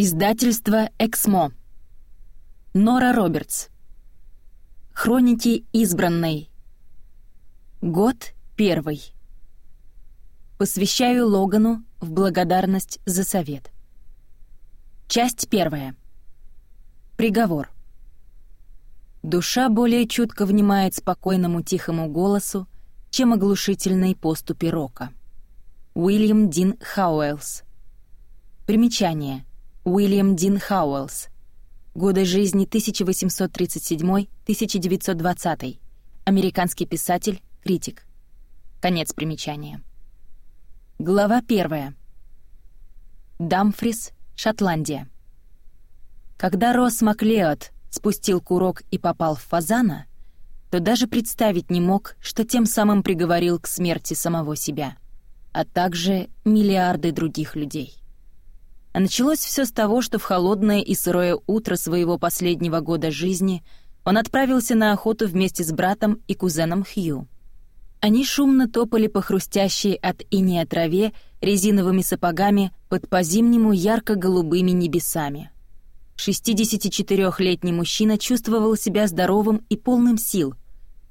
Издательство «Эксмо». Нора Робертс. Хроники избранной. Год первый. Посвящаю Логану в благодарность за совет. Часть первая. Приговор. Душа более чутко внимает спокойному тихому голосу, чем оглушительной поступи рока. Уильям Дин Хауэллс. Примечание — Уильям Дин Хауэллс. Годы жизни 1837-1920. Американский писатель, критик. Конец примечания. Глава первая. Дамфрис, Шотландия. Когда Росс Маклеод спустил курок и попал в фазана, то даже представить не мог, что тем самым приговорил к смерти самого себя, а также миллиарды других людей. А началось все с того, что в холодное и сырое утро своего последнего года жизни он отправился на охоту вместе с братом и кузеном Хью. Они шумно топали по хрустящей от инея траве резиновыми сапогами под по-зимнему ярко-голубыми небесами. 64-летний мужчина чувствовал себя здоровым и полным сил,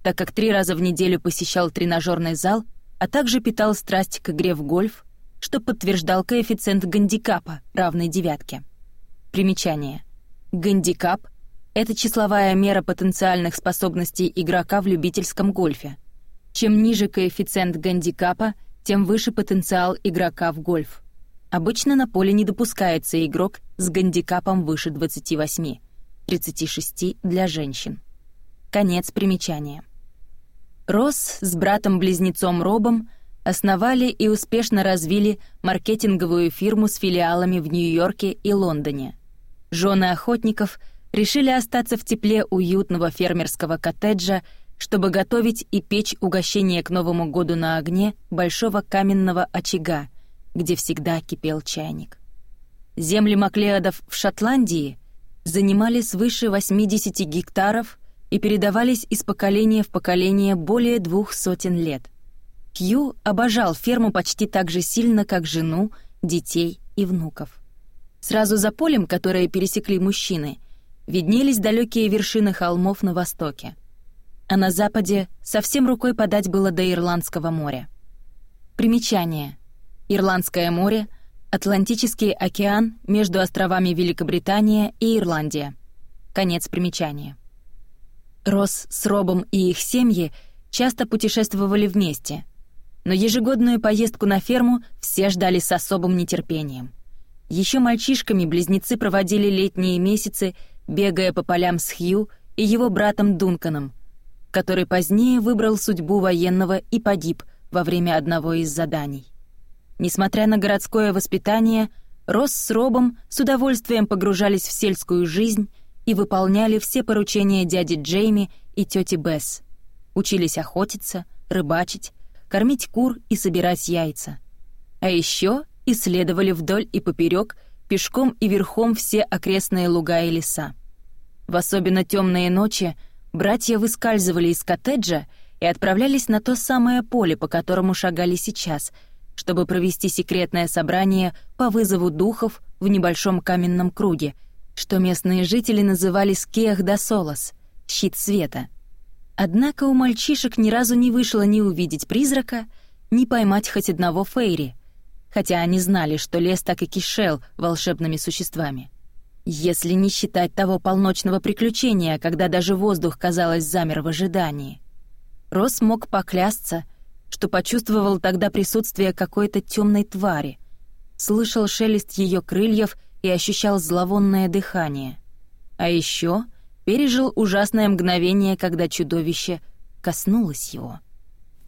так как три раза в неделю посещал тренажерный зал, а также питал страсть к игре в гольф, что подтверждал коэффициент гандикапа, равный девятке. Примечание. Гандикап — это числовая мера потенциальных способностей игрока в любительском гольфе. Чем ниже коэффициент гандикапа, тем выше потенциал игрока в гольф. Обычно на поле не допускается игрок с гандикапом выше 28, 36 для женщин. Конец примечания. Росс с братом-близнецом Робом основали и успешно развили маркетинговую фирму с филиалами в Нью-Йорке и Лондоне. Жены охотников решили остаться в тепле уютного фермерского коттеджа, чтобы готовить и печь угощения к Новому году на огне большого каменного очага, где всегда кипел чайник. Земли Маклеодов в Шотландии занимали свыше 80 гектаров и передавались из поколения в поколение более двух сотен лет — Кью обожал ферму почти так же сильно, как жену, детей и внуков. Сразу за полем, которое пересекли мужчины, виднелись далекие вершины холмов на востоке. А на западе совсем рукой подать было до Ирландского моря. Примечание. Ирландское море — Атлантический океан между островами Великобритания и Ирландия. Конец примечания. Росс с Робом и их семьи часто путешествовали вместе — но ежегодную поездку на ферму все ждали с особым нетерпением. Еще мальчишками близнецы проводили летние месяцы, бегая по полям с Хью и его братом Дунканом, который позднее выбрал судьбу военного и погиб во время одного из заданий. Несмотря на городское воспитание, Росс с Робом с удовольствием погружались в сельскую жизнь и выполняли все поручения дяди Джейми и тети Бесс. Учились охотиться, рыбачить, кормить кур и собирать яйца. А еще исследовали вдоль и поперек, пешком и верхом все окрестные луга и леса. В особенно темные ночи братья выскальзывали из коттеджа и отправлялись на то самое поле, по которому шагали сейчас, чтобы провести секретное собрание по вызову духов в небольшом каменном круге, что местные жители называли «Скеях да Солос» — «Щит света». Однако у мальчишек ни разу не вышло ни увидеть призрака, ни поймать хоть одного фейри, хотя они знали, что лес так и кишел волшебными существами. Если не считать того полночного приключения, когда даже воздух, казалось, замер в ожидании. Рос мог поклясться, что почувствовал тогда присутствие какой-то темной твари, слышал шелест ее крыльев и ощущал зловонное дыхание. А еще пережил ужасное мгновение, когда чудовище коснулось его.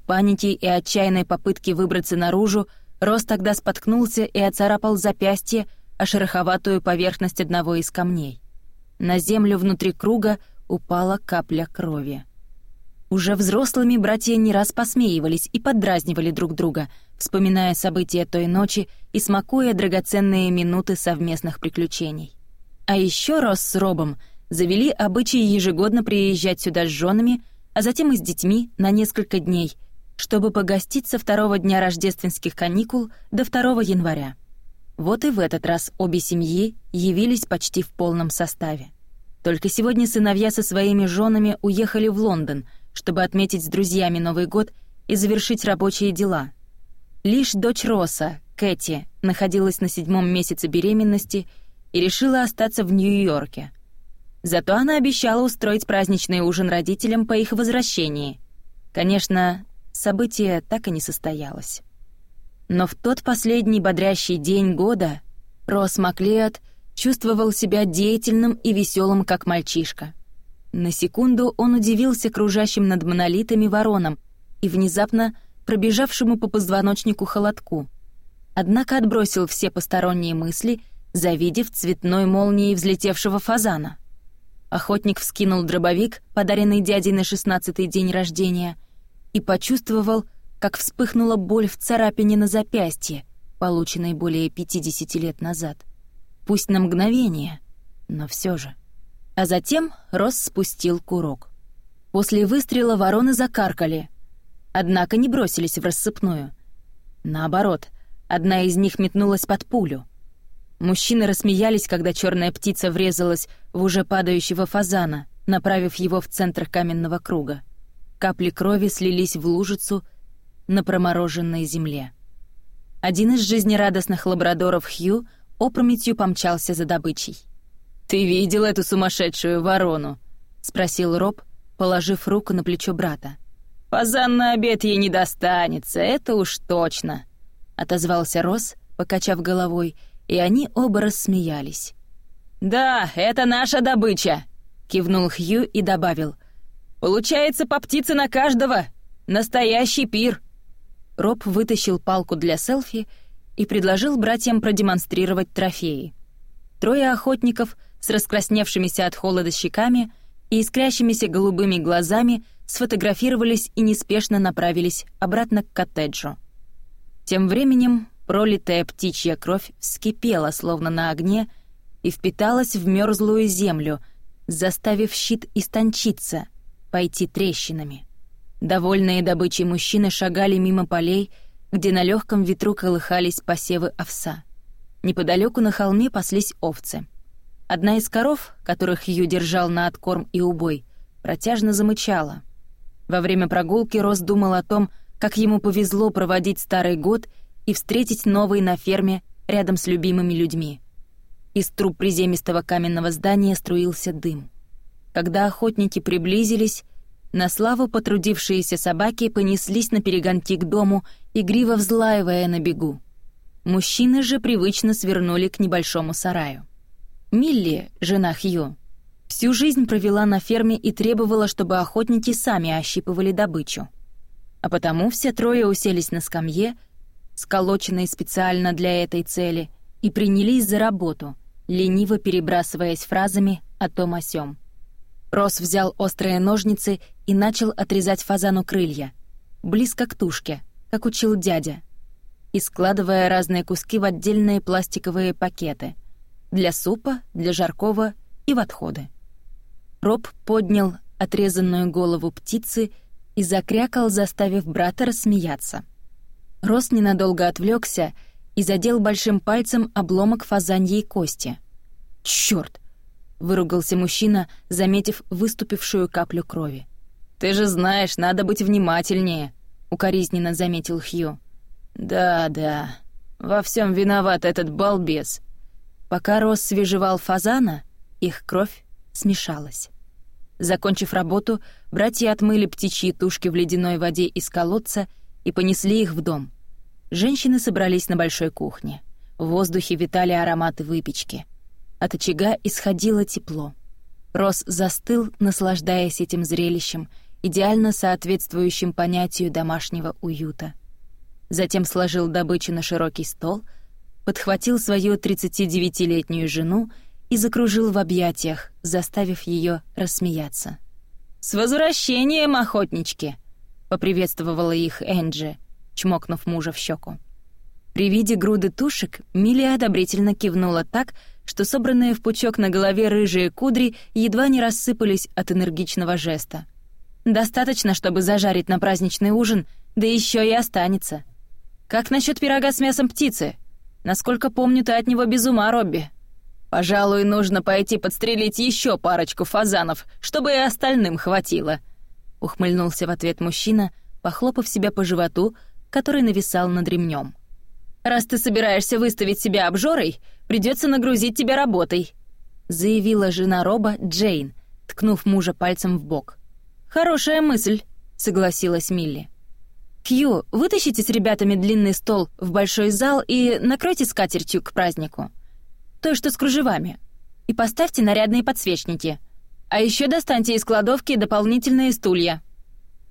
Паники и отчаянной попытки выбраться наружу Рос тогда споткнулся и оцарапал запястье о шероховатую поверхность одного из камней. На землю внутри круга упала капля крови. Уже взрослыми братья не раз посмеивались и поддразнивали друг друга, вспоминая события той ночи и смакуя драгоценные минуты совместных приключений. А еще Рос с Робом завели обычай ежегодно приезжать сюда с женами, а затем и с детьми на несколько дней, чтобы погостить со второго дня рождественских каникул до 2 января. Вот и в этот раз обе семьи явились почти в полном составе. Только сегодня сыновья со своими женами уехали в Лондон, чтобы отметить с друзьями Новый год и завершить рабочие дела. Лишь дочь Росса, Кэти, находилась на седьмом месяце беременности и решила остаться в Нью-Йорке — Зато она обещала устроить праздничный ужин родителям по их возвращении. Конечно, событие так и не состоялось. Но в тот последний бодрящий день года Рос Маклеод чувствовал себя деятельным и веселым, как мальчишка. На секунду он удивился кружащим над монолитами воронам и внезапно пробежавшему по позвоночнику холодку. Однако отбросил все посторонние мысли, завидев цветной молнией взлетевшего фазана. Охотник вскинул дробовик, подаренный дядей на шестнадцатый день рождения, и почувствовал, как вспыхнула боль в царапине на запястье, полученной более 50 лет назад. Пусть на мгновение, но все же. А затем рос спустил курок. После выстрела вороны закаркали, однако не бросились в рассыпную. Наоборот, одна из них метнулась под пулю. Мужчины рассмеялись, когда черная птица врезалась в уже падающего фазана, направив его в центр каменного круга. Капли крови слились в лужицу на промороженной земле. Один из жизнерадостных лабрадоров Хью опрометью помчался за добычей. «Ты видел эту сумасшедшую ворону?» — спросил Роб, положив руку на плечо брата. «Фазан на обед ей не достанется, это уж точно», — отозвался Рос, покачав головой — и они оба рассмеялись. «Да, это наша добыча!» — кивнул Хью и добавил. «Получается по птице на каждого! Настоящий пир!» Роб вытащил палку для селфи и предложил братьям продемонстрировать трофеи. Трое охотников с раскрасневшимися от холода щеками и искрящимися голубыми глазами сфотографировались и неспешно направились обратно к коттеджу. Тем временем Пролитая птичья кровь вскипела, словно на огне, и впиталась в мёрзлую землю, заставив щит истончиться, пойти трещинами. Довольные добычей мужчины шагали мимо полей, где на легком ветру колыхались посевы овса. Неподалеку на холме паслись овцы. Одна из коров, которых Ю держал на откорм и убой, протяжно замычала. Во время прогулки Рос думал о том, как ему повезло проводить старый год — и встретить новые на ферме рядом с любимыми людьми. Из труб приземистого каменного здания струился дым. Когда охотники приблизились, на славу потрудившиеся собаки понеслись на перегонки к дому, игриво взлаивая на бегу. Мужчины же привычно свернули к небольшому сараю. Милли, жена Хью, всю жизнь провела на ферме и требовала, чтобы охотники сами ощипывали добычу. А потому все трое уселись на скамье, сколоченной специально для этой цели, и принялись за работу, лениво перебрасываясь фразами о том о сём. Рос взял острые ножницы и начал отрезать фазану крылья, близко к тушке, как учил дядя, и складывая разные куски в отдельные пластиковые пакеты для супа, для жаркого и в отходы. Роб поднял отрезанную голову птицы и закрякал, заставив брата рассмеяться — Рос ненадолго отвлекся и задел большим пальцем обломок фазаньей кости. «Чёрт!» — выругался мужчина, заметив выступившую каплю крови. «Ты же знаешь, надо быть внимательнее», — укоризненно заметил Хью. «Да-да, во всем виноват этот балбес». Пока Рос свежевал фазана, их кровь смешалась. Закончив работу, братья отмыли птичьи тушки в ледяной воде из колодца — и понесли их в дом. Женщины собрались на большой кухне. В воздухе витали ароматы выпечки. От очага исходило тепло. Рос застыл, наслаждаясь этим зрелищем, идеально соответствующим понятию домашнего уюта. Затем сложил добычу на широкий стол, подхватил свою 39-летнюю жену и закружил в объятиях, заставив ее рассмеяться. «С возвращением, охотнички!» поприветствовала их Энджи, чмокнув мужа в щеку. При виде груды тушек Милли одобрительно кивнула так, что собранные в пучок на голове рыжие кудри едва не рассыпались от энергичного жеста. «Достаточно, чтобы зажарить на праздничный ужин, да еще и останется. Как насчет пирога с мясом птицы? Насколько помню, ты от него без ума, Робби. Пожалуй, нужно пойти подстрелить еще парочку фазанов, чтобы и остальным хватило», ухмыльнулся в ответ мужчина, похлопав себя по животу, который нависал над ремнем. Раз ты собираешься выставить себя обжорой, придется нагрузить тебя работой, заявила жена Роба Джейн, ткнув мужа пальцем в бок. Хорошая мысль, согласилась Милли. Кью, вытащите с ребятами длинный стол в большой зал и накройте скатертью к празднику. Той, что с кружевами. И поставьте нарядные подсвечники. А еще достаньте из кладовки дополнительные стулья.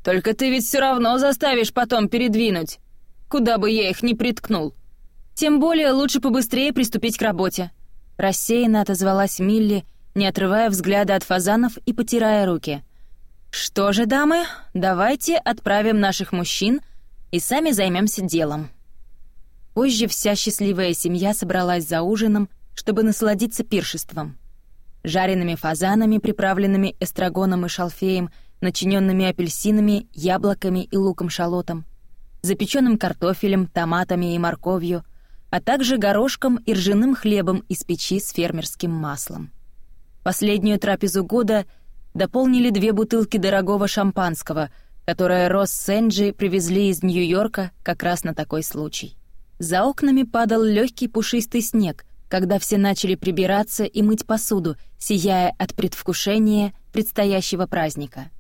Только ты ведь все равно заставишь потом передвинуть, куда бы я их ни приткнул. Тем более лучше побыстрее приступить к работе. Рассеянно отозвалась Милли, не отрывая взгляда от фазанов и потирая руки. Что же, дамы, давайте отправим наших мужчин и сами займемся делом. Позже вся счастливая семья собралась за ужином, чтобы насладиться пиршеством жареными фазанами, приправленными эстрагоном и шалфеем, начиненными апельсинами, яблоками и луком-шалотом, запеченным картофелем, томатами и морковью, а также горошком и ржаным хлебом из печи с фермерским маслом. Последнюю трапезу года дополнили две бутылки дорогого шампанского, которое Росс с Энджи привезли из Нью-Йорка как раз на такой случай. За окнами падал легкий пушистый снег, когда все начали прибираться и мыть посуду, сияя от предвкушения предстоящего праздника.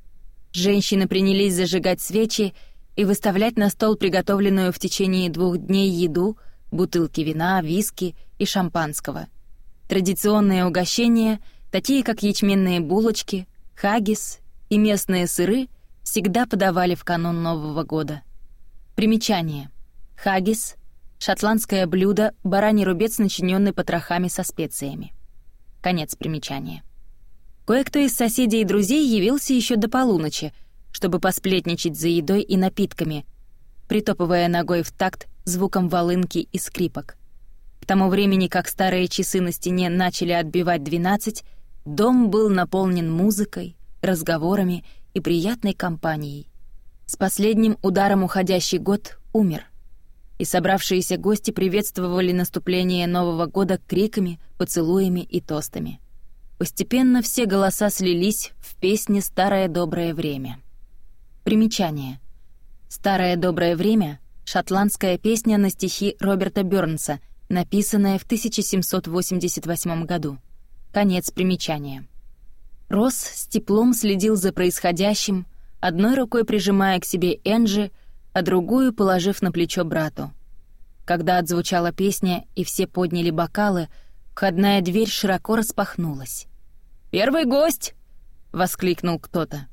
Женщины принялись зажигать свечи и выставлять на стол приготовленную в течение двух дней еду, бутылки вина, виски и шампанского. Традиционные угощения, такие как ячменные булочки, хагис и местные сыры, всегда подавали в канун Нового года. Примечание. Хагис Шотландское блюдо — бараний рубец, начиненный потрохами со специями. Конец примечания. Кое-кто из соседей и друзей явился еще до полуночи, чтобы посплетничать за едой и напитками, притопывая ногой в такт звуком волынки и скрипок. К тому времени, как старые часы на стене начали отбивать двенадцать, дом был наполнен музыкой, разговорами и приятной компанией. С последним ударом уходящий год умер — и собравшиеся гости приветствовали наступление Нового года криками, поцелуями и тостами. Постепенно все голоса слились в песне «Старое доброе время». Примечание. «Старое доброе время» — шотландская песня на стихи Роберта Бёрнса, написанная в 1788 году. Конец примечания. Росс с теплом следил за происходящим, одной рукой прижимая к себе Энджи — а другую положив на плечо брату. Когда отзвучала песня и все подняли бокалы, входная дверь широко распахнулась. «Первый гость!» — воскликнул кто-то.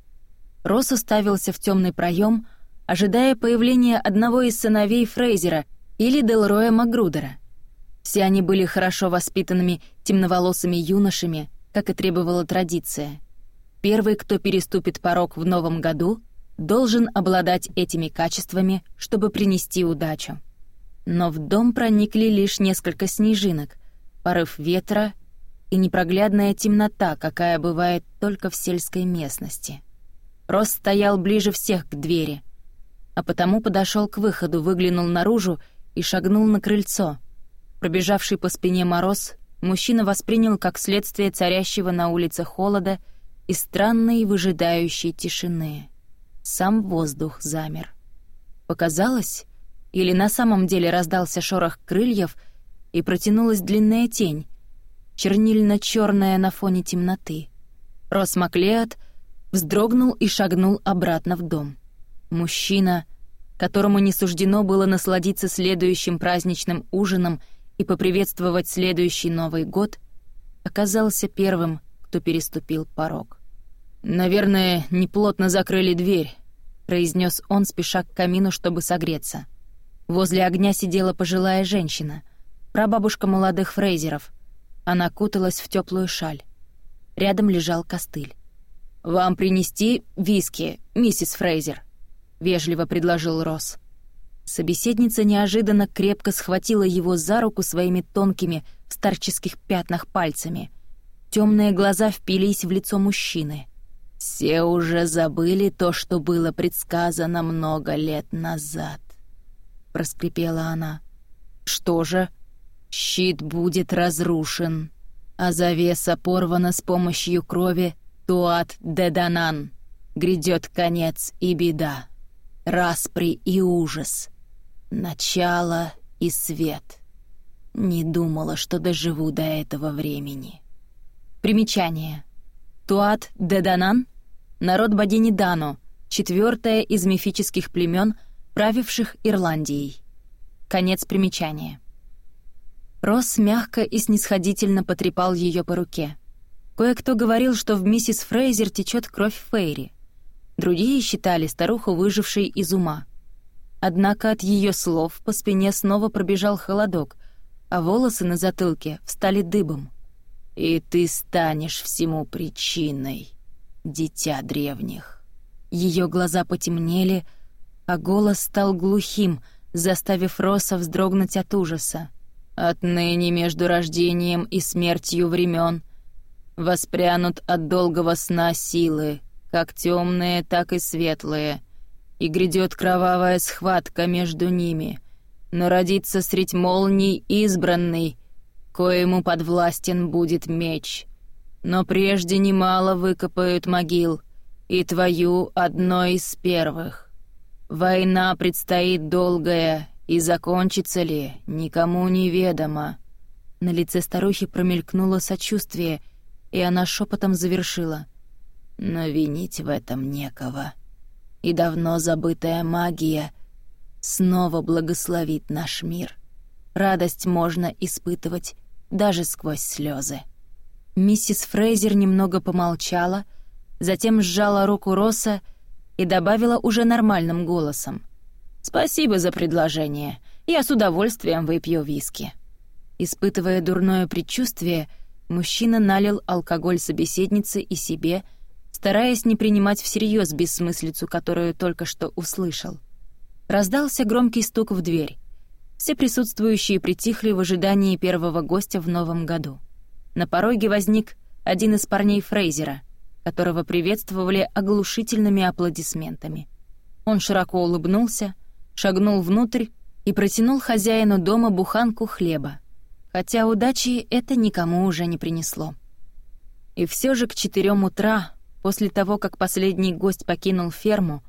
Рос уставился в темный проем, ожидая появления одного из сыновей Фрейзера или Делроя Магрудера. Все они были хорошо воспитанными темноволосыми юношами, как и требовала традиция. Первый, кто переступит порог в новом году — должен обладать этими качествами, чтобы принести удачу. Но в дом проникли лишь несколько снежинок, порыв ветра и непроглядная темнота, какая бывает только в сельской местности. Рос стоял ближе всех к двери, а потому подошел к выходу, выглянул наружу и шагнул на крыльцо. Пробежавший по спине мороз, мужчина воспринял как следствие царящего на улице холода и странной выжидающей тишины сам воздух замер. Показалось, или на самом деле раздался шорох крыльев и протянулась длинная тень, чернильно черная на фоне темноты. Рос Маклеод вздрогнул и шагнул обратно в дом. Мужчина, которому не суждено было насладиться следующим праздничным ужином и поприветствовать следующий Новый год, оказался первым, кто переступил порог. «Наверное, неплотно закрыли дверь», — произнес он, спеша к камину, чтобы согреться. Возле огня сидела пожилая женщина, прабабушка молодых фрейзеров. Она куталась в теплую шаль. Рядом лежал костыль. «Вам принести виски, миссис Фрейзер», — вежливо предложил Росс. Собеседница неожиданно крепко схватила его за руку своими тонкими, в старческих пятнах пальцами. Темные глаза впились в лицо мужчины — все уже забыли то, что было предсказано много лет назад», — проскрипела она. «Что же? Щит будет разрушен, а завеса порвана с помощью крови Туат Деданан. Грядет конец и беда, распри и ужас, начало и свет. Не думала, что доживу до этого времени». Примечание. Туат Деданан — народ богини Дано, из мифических племен, правивших Ирландией. Конец примечания. Росс мягко и снисходительно потрепал ее по руке. Кое-кто говорил, что в миссис Фрейзер течет кровь Фейри. Другие считали старуху выжившей из ума. Однако от ее слов по спине снова пробежал холодок, а волосы на затылке встали дыбом. «И ты станешь всему причиной», дитя древних. Ее глаза потемнели, а голос стал глухим, заставив Роса вздрогнуть от ужаса. «Отныне между рождением и смертью времен воспрянут от долгого сна силы, как темные, так и светлые, и грядет кровавая схватка между ними, но родится средь молний избранный, коему подвластен будет меч, но прежде немало выкопают могил, и твою одной из первых. Война предстоит долгая, и закончится ли, никому неведомо». На лице старухи промелькнуло сочувствие, и она шепотом завершила. «Но винить в этом некого. И давно забытая магия снова благословит наш мир. Радость можно испытывать даже сквозь слезы. Миссис Фрейзер немного помолчала, затем сжала руку Росса и добавила уже нормальным голосом — «Спасибо за предложение. Я с удовольствием выпью виски». Испытывая дурное предчувствие, мужчина налил алкоголь собеседнице и себе, стараясь не принимать всерьез бессмыслицу, которую только что услышал. Раздался громкий стук в дверь. Все присутствующие притихли в ожидании первого гостя в новом году. на пороге возник один из парней Фрейзера, которого приветствовали оглушительными аплодисментами. Он широко улыбнулся, шагнул внутрь и протянул хозяину дома буханку хлеба, хотя удачи это никому уже не принесло. И все же к четырем утра, после того, как последний гость покинул ферму,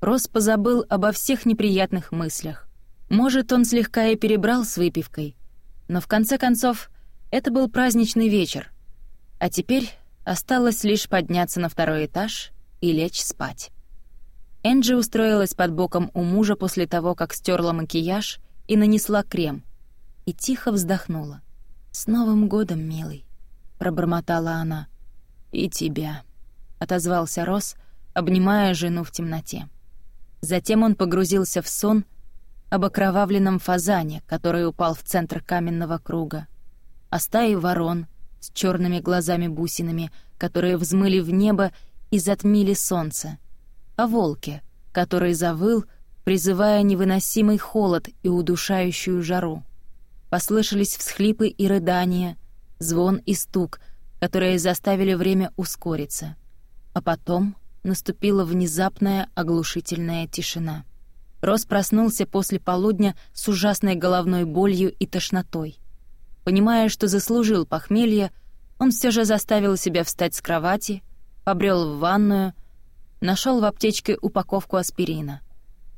Рос позабыл обо всех неприятных мыслях. Может, он слегка и перебрал с выпивкой, но в конце концов это был праздничный вечер. А теперь осталось лишь подняться на второй этаж и лечь спать. Энджи устроилась под боком у мужа после того, как стерла макияж и нанесла крем, и тихо вздохнула. «С Новым годом, милый!» — пробормотала она. «И тебя!» — отозвался Рос, обнимая жену в темноте. Затем он погрузился в сон об окровавленном фазане, который упал в центр каменного круга, о стае ворон с черными глазами-бусинами, которые взмыли в небо и затмили солнце, о а волке, который завыл, призывая невыносимый холод и удушающую жару. Послышались всхлипы и рыдания, звон и стук, которые заставили время ускориться. А потом наступила внезапная оглушительная тишина. Рос проснулся после полудня с ужасной головной болью и тошнотой. Понимая, что заслужил похмелье, он все же заставил себя встать с кровати, побрел в ванную, нашел в аптечке упаковку аспирина.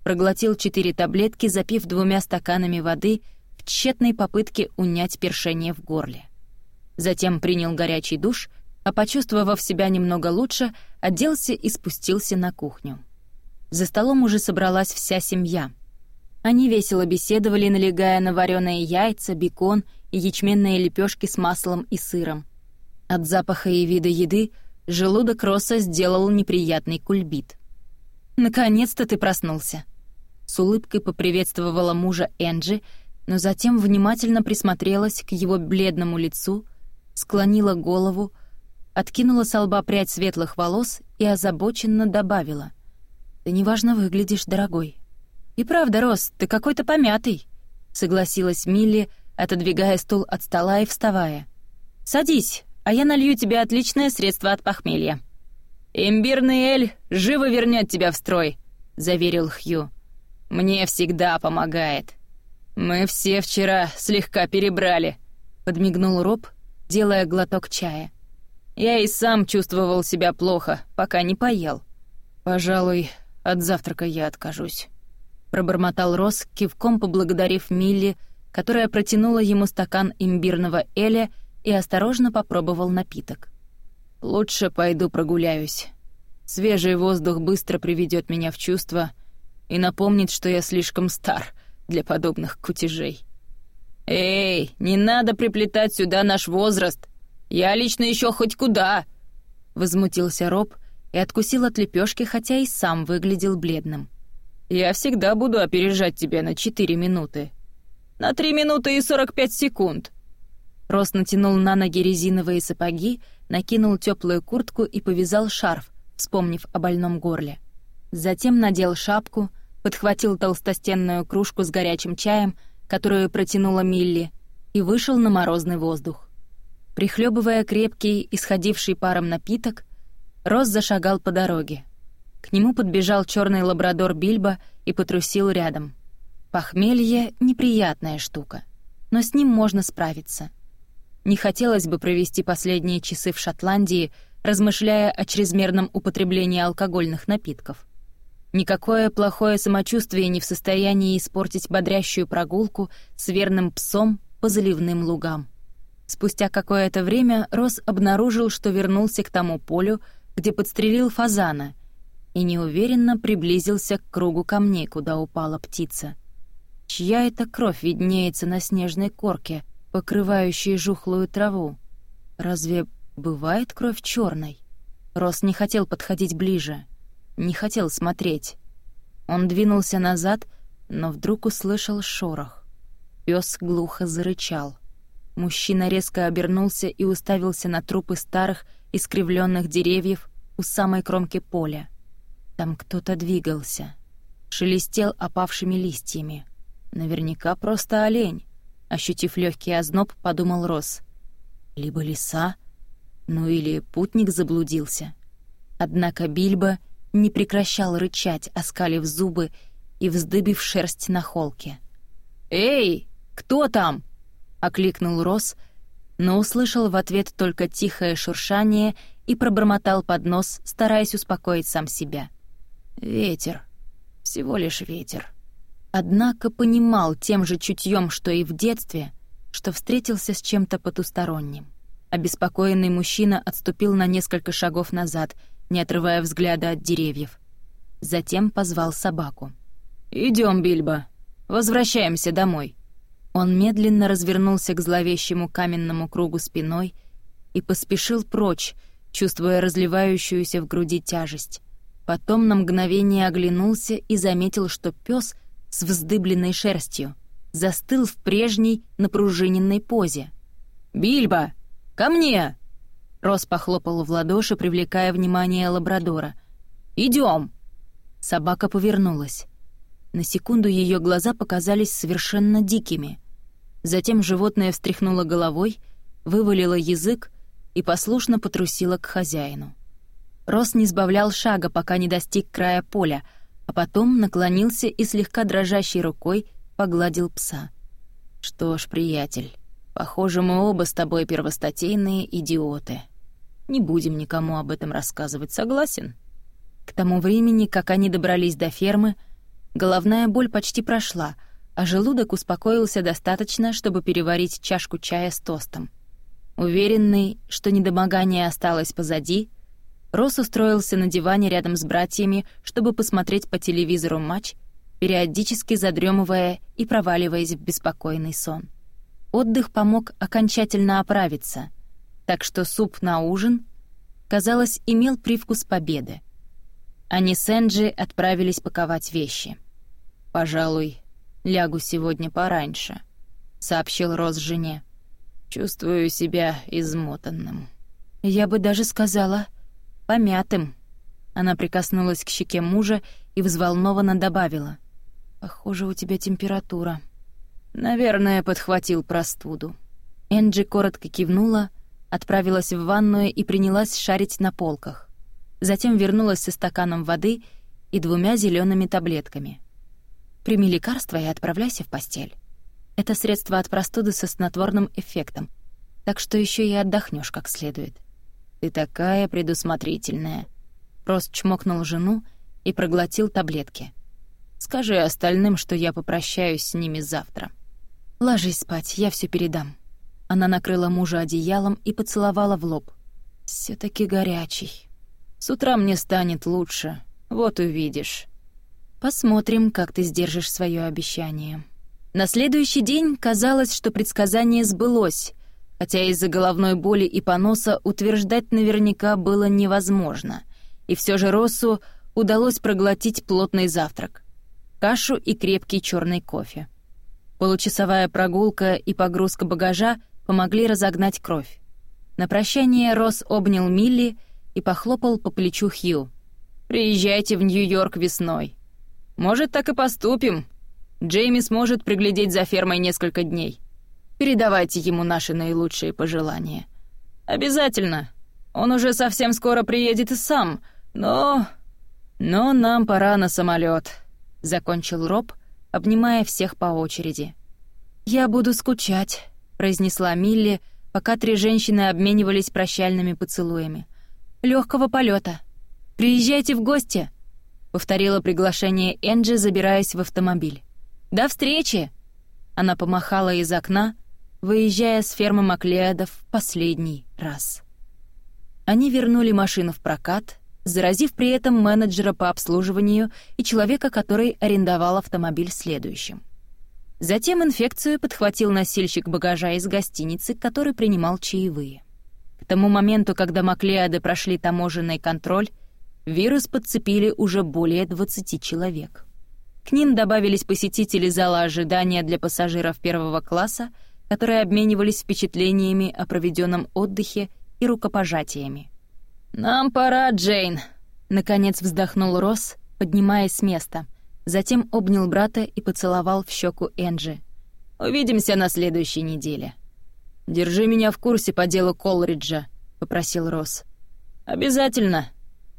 Проглотил четыре таблетки, запив двумя стаканами воды в тщетной попытке унять першение в горле. Затем принял горячий душ, а почувствовав себя немного лучше, оделся и спустился на кухню. За столом уже собралась вся семья. Они весело беседовали, налегая на вареные яйца, бекон — ячменные лепешки с маслом и сыром. От запаха и вида еды желудок Росса сделал неприятный кульбит. «Наконец-то ты проснулся!» С улыбкой поприветствовала мужа Энджи, но затем внимательно присмотрелась к его бледному лицу, склонила голову, откинула с лба прядь светлых волос и озабоченно добавила. «Ты неважно выглядишь, дорогой». «И правда, Росс, ты какой-то помятый», — согласилась Милли, — отодвигая стул от стола и вставая. «Садись, а я налью тебе отличное средство от похмелья». «Имбирный эль живо вернет тебя в строй», — заверил Хью. «Мне всегда помогает». «Мы все вчера слегка перебрали», — подмигнул Роб, делая глоток чая. «Я и сам чувствовал себя плохо, пока не поел. Пожалуй, от завтрака я откажусь», — пробормотал Рос, кивком поблагодарив Милли, — которая протянула ему стакан имбирного эля и осторожно попробовал напиток. «Лучше пойду прогуляюсь. Свежий воздух быстро приведет меня в чувство и напомнит, что я слишком стар для подобных кутежей». «Эй, не надо приплетать сюда наш возраст! Я лично еще хоть куда!» Возмутился Роб и откусил от лепешки, хотя и сам выглядел бледным. «Я всегда буду опережать тебя на четыре минуты на 3 минуты и 45 секунд. Рос натянул на ноги резиновые сапоги, накинул теплую куртку и повязал шарф, вспомнив о больном горле. Затем надел шапку, подхватил толстостенную кружку с горячим чаем, которую протянула Милли, и вышел на морозный воздух. Прихлебывая крепкий, исходивший паром напиток, Рос зашагал по дороге. К нему подбежал черный лабрадор Бильбо и потрусил рядом — Похмелье — неприятная штука, но с ним можно справиться. Не хотелось бы провести последние часы в Шотландии, размышляя о чрезмерном употреблении алкогольных напитков. Никакое плохое самочувствие не в состоянии испортить бодрящую прогулку с верным псом по заливным лугам. Спустя какое-то время Рос обнаружил, что вернулся к тому полю, где подстрелил фазана, и неуверенно приблизился к кругу камней, куда упала птица — Чья это кровь виднеется на снежной корке, покрывающей жухлую траву? Разве бывает кровь черной? Рос не хотел подходить ближе, не хотел смотреть. Он двинулся назад, но вдруг услышал шорох. Пёс глухо зарычал. Мужчина резко обернулся и уставился на трупы старых, искривленных деревьев у самой кромки поля. Там кто-то двигался. Шелестел опавшими листьями. Наверняка просто олень. Ощутив легкий озноб, подумал Рос. Либо лиса, ну или путник заблудился. Однако Бильбо не прекращал рычать, оскалив зубы и вздыбив шерсть на холке. «Эй, кто там?» — окликнул Рос, но услышал в ответ только тихое шуршание и пробормотал под нос, стараясь успокоить сам себя. «Ветер. Всего лишь ветер» однако понимал тем же чутьем, что и в детстве, что встретился с чем-то потусторонним. Обеспокоенный мужчина отступил на несколько шагов назад, не отрывая взгляда от деревьев. Затем позвал собаку. «Идём, Бильбо, возвращаемся домой». Он медленно развернулся к зловещему каменному кругу спиной и поспешил прочь, чувствуя разливающуюся в груди тяжесть. Потом на мгновение оглянулся и заметил, что пес с вздыбленной шерстью, застыл в прежней напружиненной позе. «Бильбо! Ко мне!» Рос похлопал в ладоши, привлекая внимание лабрадора. «Идем!» Собака повернулась. На секунду ее глаза показались совершенно дикими. Затем животное встряхнуло головой, вывалило язык и послушно потрусило к хозяину. Рос не сбавлял шага, пока не достиг края поля — а потом наклонился и слегка дрожащей рукой погладил пса. «Что ж, приятель, похоже, мы оба с тобой первостатейные идиоты. Не будем никому об этом рассказывать, согласен?» К тому времени, как они добрались до фермы, головная боль почти прошла, а желудок успокоился достаточно, чтобы переварить чашку чая с тостом. Уверенный, что недомогание осталось позади, Росс устроился на диване рядом с братьями, чтобы посмотреть по телевизору матч, периодически задремывая и проваливаясь в беспокойный сон. Отдых помог окончательно оправиться, так что суп на ужин, казалось, имел привкус победы. Они с Энджи отправились паковать вещи. «Пожалуй, лягу сегодня пораньше», — сообщил Рос жене. «Чувствую себя измотанным». «Я бы даже сказала, помятым». Она прикоснулась к щеке мужа и взволнованно добавила. «Похоже, у тебя температура». «Наверное, подхватил простуду». Энджи коротко кивнула, отправилась в ванную и принялась шарить на полках. Затем вернулась со стаканом воды и двумя зелеными таблетками. «Прими лекарство и отправляйся в постель. Это средство от простуды со снотворным эффектом, так что еще и отдохнешь как следует». «Ты такая предусмотрительная». Рост чмокнул жену и проглотил таблетки. «Скажи остальным, что я попрощаюсь с ними завтра». «Ложись спать, я все передам». Она накрыла мужа одеялом и поцеловала в лоб. все таки горячий. С утра мне станет лучше, вот увидишь». «Посмотрим, как ты сдержишь свое обещание». На следующий день казалось, что предсказание сбылось — хотя из-за головной боли и поноса утверждать наверняка было невозможно, и все же Россу удалось проглотить плотный завтрак, кашу и крепкий черный кофе. Получасовая прогулка и погрузка багажа помогли разогнать кровь. На прощание Росс обнял Милли и похлопал по плечу Хью. «Приезжайте в Нью-Йорк весной. Может, так и поступим. Джейми сможет приглядеть за фермой несколько дней». Передавайте ему наши наилучшие пожелания. Обязательно. Он уже совсем скоро приедет и сам, но... Но нам пора на самолет, закончил Роб, обнимая всех по очереди. «Я буду скучать», — произнесла Милли, пока три женщины обменивались прощальными поцелуями. Легкого полета. Приезжайте в гости», — повторила приглашение Энджи, забираясь в автомобиль. «До встречи!» Она помахала из окна, выезжая с фермы Маклеодов в последний раз. Они вернули машину в прокат, заразив при этом менеджера по обслуживанию и человека, который арендовал автомобиль следующим. Затем инфекцию подхватил носильщик багажа из гостиницы, который принимал чаевые. К тому моменту, когда Маклеоды прошли таможенный контроль, вирус подцепили уже более 20 человек. К ним добавились посетители зала ожидания для пассажиров первого класса — которые обменивались впечатлениями о проведенном отдыхе и рукопожатиями. «Нам пора, Джейн!» — наконец вздохнул Росс, поднимаясь с места. Затем обнял брата и поцеловал в щеку Энджи. «Увидимся на следующей неделе». «Держи меня в курсе по делу Колриджа», — попросил Росс. «Обязательно.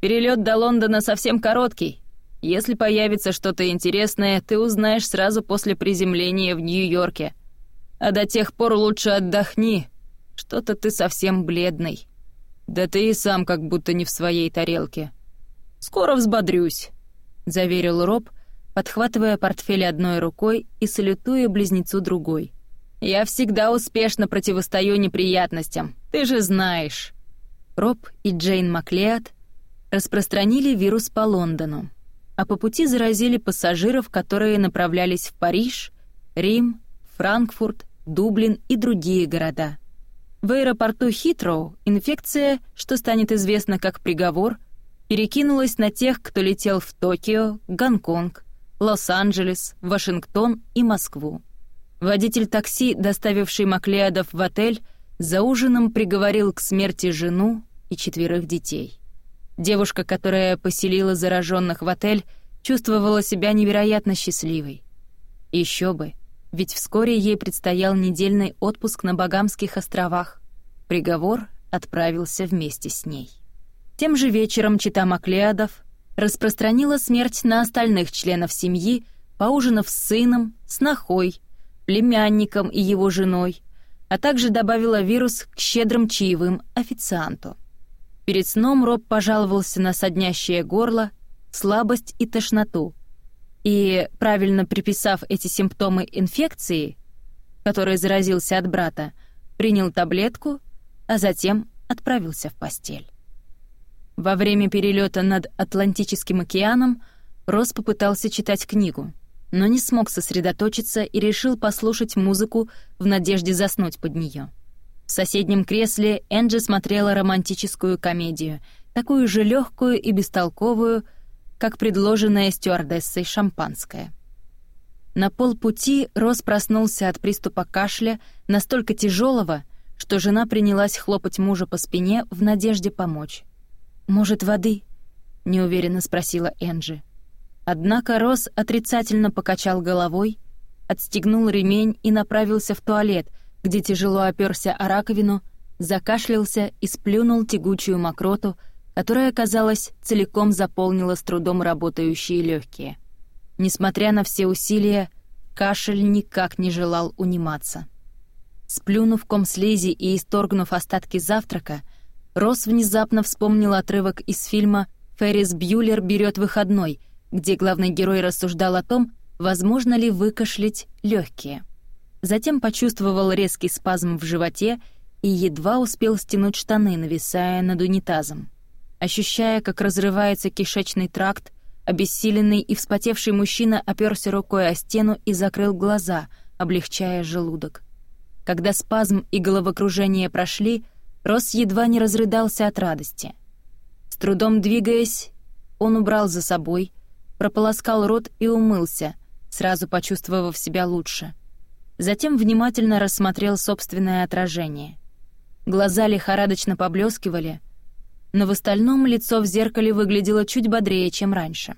Перелет до Лондона совсем короткий. Если появится что-то интересное, ты узнаешь сразу после приземления в Нью-Йорке», а до тех пор лучше отдохни. Что-то ты совсем бледный. Да ты и сам как будто не в своей тарелке. Скоро взбодрюсь», — заверил Роб, подхватывая портфель одной рукой и салютуя близнецу другой. «Я всегда успешно противостою неприятностям, ты же знаешь». Роб и Джейн Маклеод распространили вирус по Лондону, а по пути заразили пассажиров, которые направлялись в Париж, Рим, Франкфурт, Дублин и другие города. В аэропорту Хитроу инфекция, что станет известна как приговор, перекинулась на тех, кто летел в Токио, Гонконг, Лос-Анджелес, Вашингтон и Москву. Водитель такси, доставивший Маклеадов в отель, за ужином приговорил к смерти жену и четверых детей. Девушка, которая поселила зараженных в отель, чувствовала себя невероятно счастливой. Еще бы, ведь вскоре ей предстоял недельный отпуск на Багамских островах. Приговор отправился вместе с ней. Тем же вечером чита Маклеадов распространила смерть на остальных членов семьи, поужинав с сыном, снохой, племянником и его женой, а также добавила вирус к щедрым чаевым официанту. Перед сном Роб пожаловался на соднящее горло, слабость и тошноту, и, правильно приписав эти симптомы инфекции, который заразился от брата, принял таблетку, а затем отправился в постель. Во время перелета над Атлантическим океаном Росс попытался читать книгу, но не смог сосредоточиться и решил послушать музыку в надежде заснуть под нее. В соседнем кресле Энджи смотрела романтическую комедию, такую же легкую и бестолковую, как предложенное стюардессой шампанское. На полпути Рос проснулся от приступа кашля, настолько тяжелого, что жена принялась хлопать мужа по спине в надежде помочь. «Может, воды?» — неуверенно спросила Энджи. Однако Рос отрицательно покачал головой, отстегнул ремень и направился в туалет, где тяжело оперся о раковину, закашлялся и сплюнул тягучую мокроту, которая, казалось, целиком заполнила с трудом работающие легкие. Несмотря на все усилия, кашель никак не желал униматься. Сплюнув ком слизи и исторгнув остатки завтрака, Росс внезапно вспомнил отрывок из фильма «Феррис Бьюлер берет выходной», где главный герой рассуждал о том, возможно ли выкашлять легкие. Затем почувствовал резкий спазм в животе и едва успел стянуть штаны, нависая над унитазом. Ощущая, как разрывается кишечный тракт, обессиленный и вспотевший мужчина оперся рукой о стену и закрыл глаза, облегчая желудок. Когда спазм и головокружение прошли, Росс едва не разрыдался от радости. С трудом двигаясь, он убрал за собой, прополоскал рот и умылся, сразу почувствовав себя лучше. Затем внимательно рассмотрел собственное отражение. Глаза лихорадочно поблескивали — но в остальном лицо в зеркале выглядело чуть бодрее, чем раньше.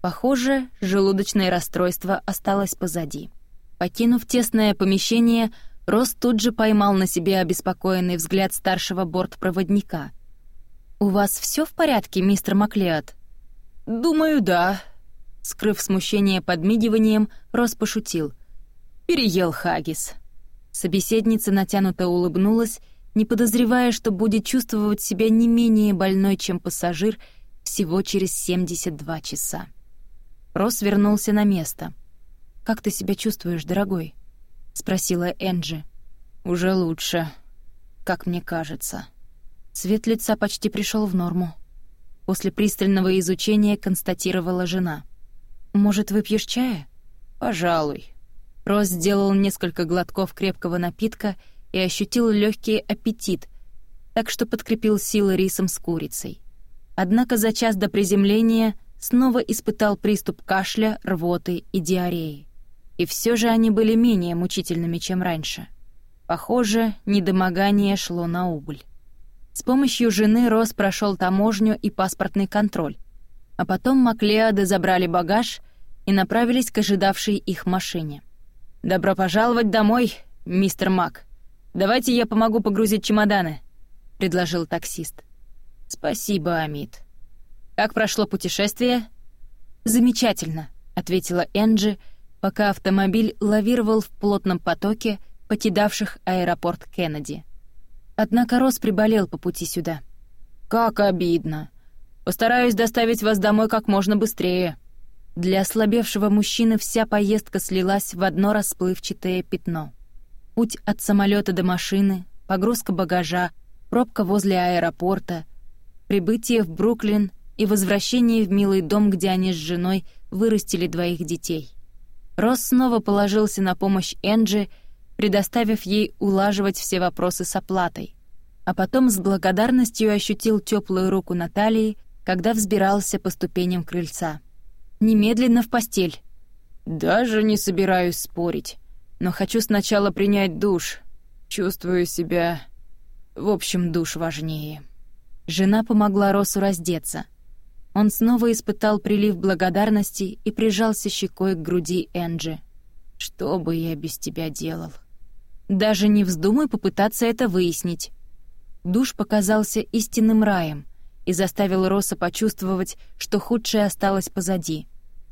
Похоже, желудочное расстройство осталось позади. Покинув тесное помещение, Рос тут же поймал на себе обеспокоенный взгляд старшего бортпроводника. «У вас все в порядке, мистер Маклеод?» «Думаю, да», — скрыв смущение подмигиванием, Рос пошутил. «Переел Хагис». Собеседница натянуто улыбнулась не подозревая, что будет чувствовать себя не менее больной, чем пассажир, всего через 72 часа. Росс вернулся на место. «Как ты себя чувствуешь, дорогой?» — спросила Энджи. «Уже лучше, как мне кажется». Цвет лица почти пришел в норму. После пристального изучения констатировала жена. «Может, выпьешь чая?» «Пожалуй». Росс сделал несколько глотков крепкого напитка и и ощутил легкий аппетит, так что подкрепил силы рисом с курицей. Однако за час до приземления снова испытал приступ кашля, рвоты и диареи. И все же они были менее мучительными, чем раньше. Похоже, недомогание шло на убыль. С помощью жены Рос прошел таможню и паспортный контроль, а потом Маклеады забрали багаж и направились к ожидавшей их машине. «Добро пожаловать домой, мистер Мак», Давайте я помогу погрузить чемоданы, предложил таксист. Спасибо, Амит. Как прошло путешествие? Замечательно, ответила Энджи, пока автомобиль лавировал в плотном потоке покидавших аэропорт Кеннеди. Однако Росс приболел по пути сюда. Как обидно. Постараюсь доставить вас домой как можно быстрее. Для ослабевшего мужчины вся поездка слилась в одно расплывчатое пятно путь от самолета до машины, погрузка багажа, пробка возле аэропорта, прибытие в Бруклин и возвращение в милый дом, где они с женой вырастили двоих детей. Росс снова положился на помощь Энджи, предоставив ей улаживать все вопросы с оплатой. А потом с благодарностью ощутил теплую руку Натальи, когда взбирался по ступеням крыльца. «Немедленно в постель!» «Даже не собираюсь спорить», но хочу сначала принять душ. Чувствую себя... В общем, душ важнее». Жена помогла Росу раздеться. Он снова испытал прилив благодарности и прижался щекой к груди Энджи. «Что бы я без тебя делал?» «Даже не вздумай попытаться это выяснить». Душ показался истинным раем и заставил Роса почувствовать, что худшее осталось позади —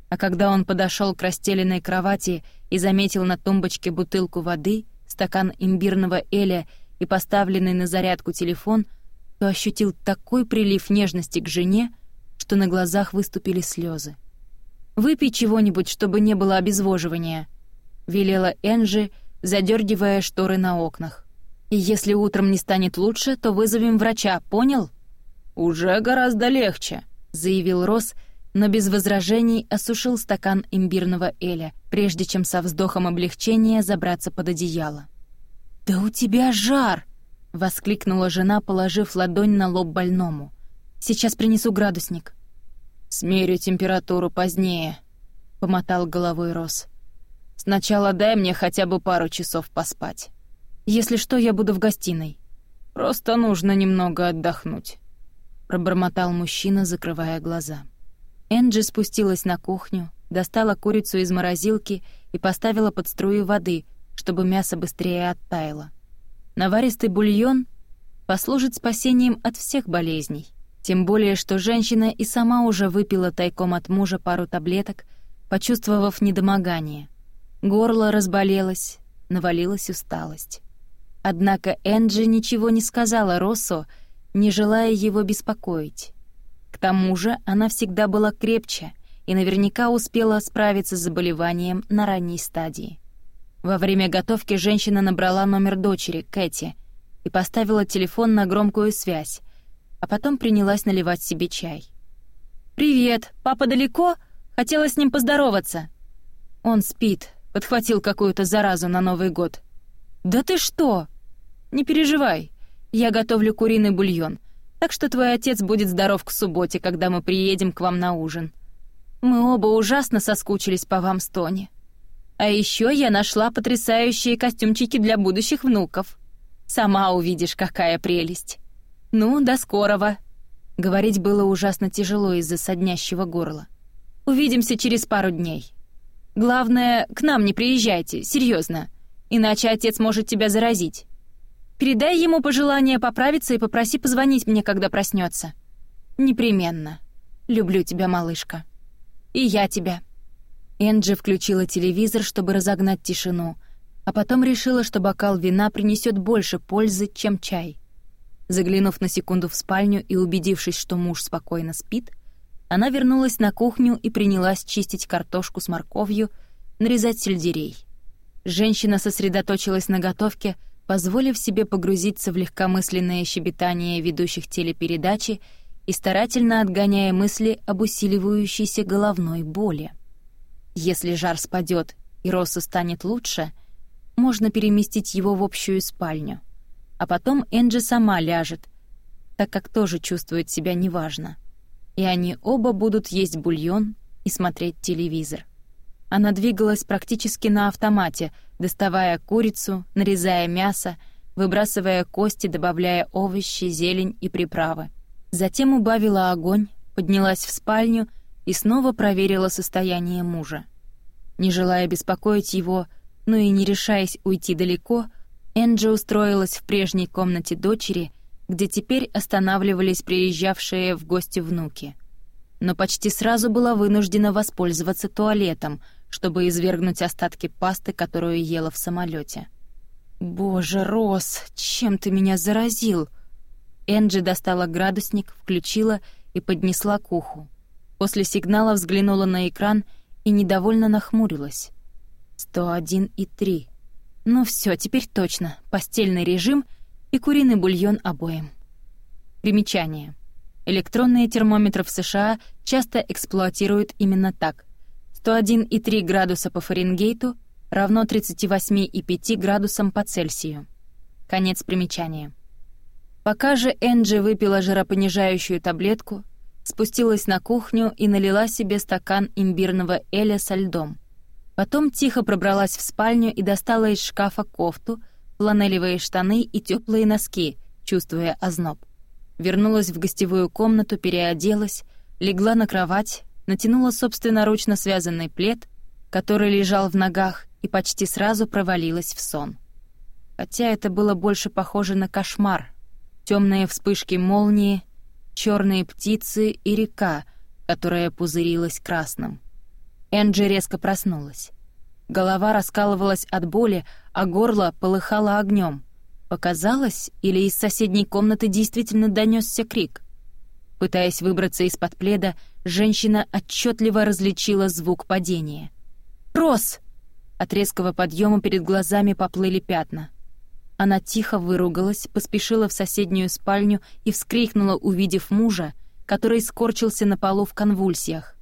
а когда он подошел к расстеленной кровати и заметил на тумбочке бутылку воды, стакан имбирного эля и поставленный на зарядку телефон, то ощутил такой прилив нежности к жене, что на глазах выступили слезы. «Выпей чего-нибудь, чтобы не было обезвоживания», — велела Энджи, задергивая шторы на окнах. «И если утром не станет лучше, то вызовем врача, понял?» «Уже гораздо легче», — заявил Росс, — но без возражений осушил стакан имбирного эля, прежде чем со вздохом облегчения забраться под одеяло. «Да у тебя жар!» — воскликнула жена, положив ладонь на лоб больному. «Сейчас принесу градусник». «Смерю температуру позднее», — помотал головой Рос. «Сначала дай мне хотя бы пару часов поспать. Если что, я буду в гостиной». «Просто нужно немного отдохнуть», — пробормотал мужчина, закрывая глаза. Энджи спустилась на кухню, достала курицу из морозилки и поставила под струю воды, чтобы мясо быстрее оттаяло. Наваристый бульон послужит спасением от всех болезней, тем более что женщина и сама уже выпила тайком от мужа пару таблеток, почувствовав недомогание. Горло разболелось, навалилась усталость. Однако Энджи ничего не сказала Россо, не желая его беспокоить. К тому же она всегда была крепче и наверняка успела справиться с заболеванием на ранней стадии. Во время готовки женщина набрала номер дочери, Кэти, и поставила телефон на громкую связь, а потом принялась наливать себе чай. «Привет! Папа далеко? Хотела с ним поздороваться!» «Он спит», подхватил какую-то заразу на Новый год. Да ты что? Не переживай. Я готовлю куриный бульон так что твой отец будет здоров к субботе, когда мы приедем к вам на ужин. Мы оба ужасно соскучились по вам, Стони. А еще я нашла потрясающие костюмчики для будущих внуков. Сама увидишь, какая прелесть. Ну, до скорого. Говорить было ужасно тяжело из-за соднящего горла. Увидимся через пару дней. Главное, к нам не приезжайте, серьезно, иначе отец может тебя заразить. Передай ему пожелание поправиться и попроси позвонить мне, когда проснется. Непременно. Люблю тебя, малышка. И я тебя. Энджи включила телевизор, чтобы разогнать тишину, а потом решила, что бокал вина принесет больше пользы, чем чай. Заглянув на секунду в спальню и убедившись, что муж спокойно спит, она вернулась на кухню и принялась чистить картошку с морковью, нарезать сельдерей. Женщина сосредоточилась на готовке — позволив себе погрузиться в легкомысленное щебетание ведущих телепередачи и старательно отгоняя мысли об усиливающейся головной боли. Если жар спадет и Россу станет лучше, можно переместить его в общую спальню. А потом Энджи сама ляжет, так как тоже чувствует себя неважно. И они оба будут есть бульон и смотреть телевизор. Она двигалась практически на автомате — доставая курицу, нарезая мясо, выбрасывая кости, добавляя овощи, зелень и приправы. Затем убавила огонь, поднялась в спальню и снова проверила состояние мужа. Не желая беспокоить его, но и не решаясь уйти далеко, Энджи устроилась в прежней комнате дочери, где теперь останавливались приезжавшие в гости внуки. Но почти сразу была вынуждена воспользоваться туалетом — чтобы извергнуть остатки пасты, которую ела в самолете. «Боже, Рос, чем ты меня заразил?» Энджи достала градусник, включила и поднесла к уху. После сигнала взглянула на экран и недовольно нахмурилась. «Сто один и три. Ну все, теперь точно. Постельный режим и куриный бульон обоим». Примечание. Электронные термометры в США часто эксплуатируют именно так, 101,3 градуса по Фаренгейту равно 38,5 градусам по Цельсию. Конец примечания. Пока же Энджи выпила жаропонижающую таблетку, спустилась на кухню и налила себе стакан имбирного эля со льдом. Потом тихо пробралась в спальню и достала из шкафа кофту, фланелевые штаны и теплые носки, чувствуя озноб. Вернулась в гостевую комнату, переоделась, легла на кровать, натянула собственноручно связанный плед, который лежал в ногах, и почти сразу провалилась в сон. Хотя это было больше похоже на кошмар. Темные вспышки молнии, черные птицы и река, которая пузырилась красным. Энджи резко проснулась. Голова раскалывалась от боли, а горло полыхало огнем. Показалось, или из соседней комнаты действительно донесся крик. Пытаясь выбраться из-под пледа, женщина отчетливо различила звук падения. «Рос!» От резкого подъема перед глазами поплыли пятна. Она тихо выругалась, поспешила в соседнюю спальню и вскрикнула, увидев мужа, который скорчился на полу в конвульсиях.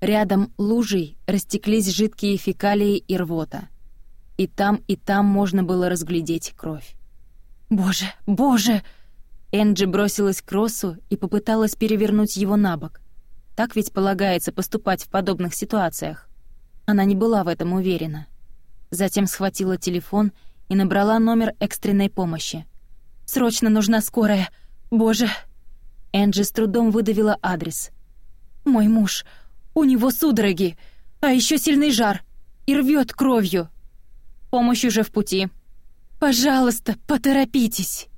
Рядом лужей растеклись жидкие фекалии и рвота. И там, и там можно было разглядеть кровь. «Боже, боже!» Энджи бросилась к Россу и попыталась перевернуть его на бок. Так ведь полагается поступать в подобных ситуациях. Она не была в этом уверена. Затем схватила телефон и набрала номер экстренной помощи. «Срочно нужна скорая! Боже!» Энджи с трудом выдавила адрес. «Мой муж! У него судороги! А еще сильный жар! И рвет кровью!» «Помощь уже в пути!» «Пожалуйста, поторопитесь!»